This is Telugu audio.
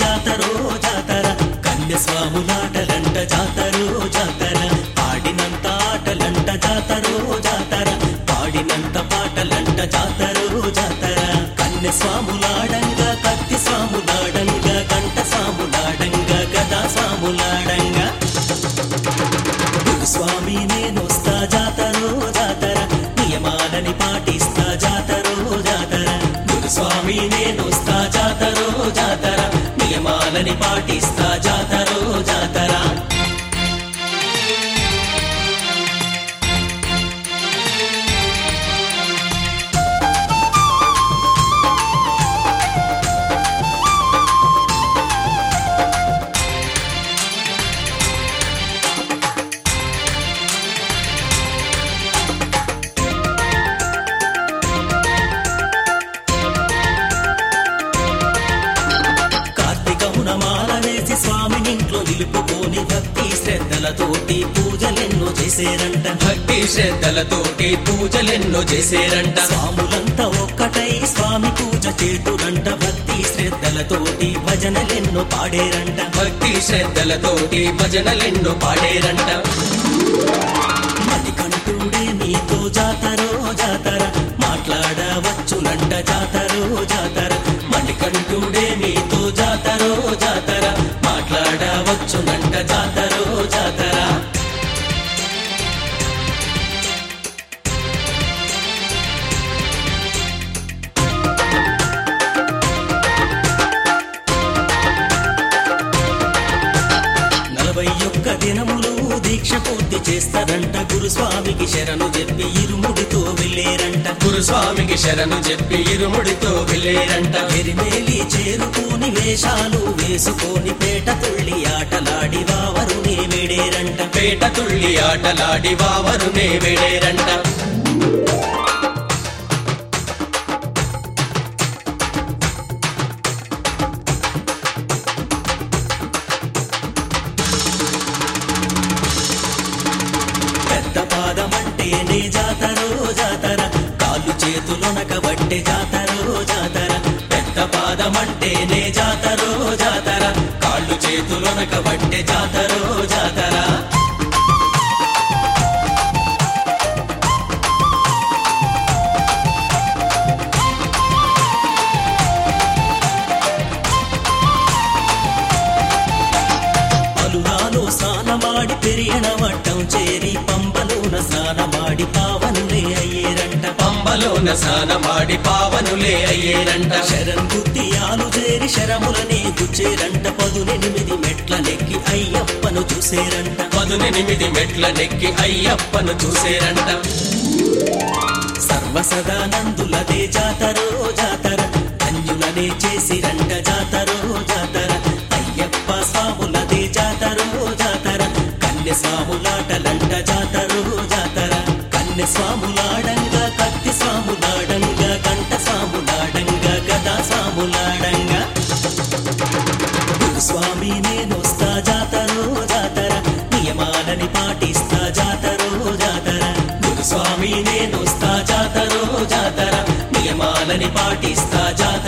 జాతరో జాతర కన్యస్వాములాటలంట జాతరో జాతర పాడినంత ఆటలంట జాతరో జాతర పాడినంత పాటలంట జాతరో జాతర. కన్యస్వాములాడంగా కత్తి స్వాములాడంగా గంట స్వాములాడంగా గదా స్వాములాడంగా స్వామి నేనొస్తా జాతరో జాతర నియమాలని పాటిస్తా జాతరో జాతర. గురుస్వామి నేనొస్తా జాతరో జాతర నియమాలని పాటిస్తా జాతరో మాల వేసి స్వామిని ఇంట్లో నిలుపుకొని భక్తి శ్రద్ధలతోటి పూజలెన్నో చేసేరంట. భక్తి శ్రద్ధలతోటి పూజలెన్నో చేసేరంట. స్వాములంతా ఒక్కటై స్వామి పూజ చేతురంట. భక్తి శ్రద్ధలతోటి భజనలెన్నో పాడేరంట. భక్తి శ్రద్ధలతోటి భజనలెన్నో పాడేరంట. మణికంఠుడే మీతో జాతరో జాతర మాట్లాడవచ్చునంట జాతరో జాతర. నలభై ఒక్క దినములు దీక్ష పూర్తి చేస్తారంట గురుస్వామికి శరణు చెప్పి ఇరుముడితో వెళ్ళేరంట. గురుస్వామికి శరణు చెప్పి ఇరుముడితో వెళ్ళేరంట. ఎరిమేలి చేరుకుని వేషాలు వేసుకొని పేట తుళ్ళి ఆటలాడి వావరునే వేడేరంట. పేట తుళ్ళి ఆటలాడి వావరునే వేడేరంట. అంటే జాతరో జాతర. పెద్ద పాదమంటేనే జాతరో జాతర. కాళ్ళు చేతులొనక పట్టే జాతరో జాతర. పలునాలు స్నానమాడి పెరిగిన వట్టం చేరి పంబలోన స్నానమాడి పావ పంబలోన స్నానమాడి పావనులే అయ్యేరంట. శరం గుత్తియాలు చేరి శరములనే గుచ్చేరంట. పదునెనిమిది మెట్ల నెక్కి అయ్యప్పను చూసేరంట. పదునెనిమిది మెట్ల నెక్కి అయ్యప్పను చూసేరంట. సర్వసదానందులదే జాతరో జాతర. అన్యులనే చేసిరంట జాతరో జాతర. అయ్యప్ప స్వాములదే జాతరో జాతర. కన్య స్వాములాటలంట జాతరో జాతర. కన్య స్వాములాడంగా జాతరో జాతర నియమాలని పాటిస్తా జాతర.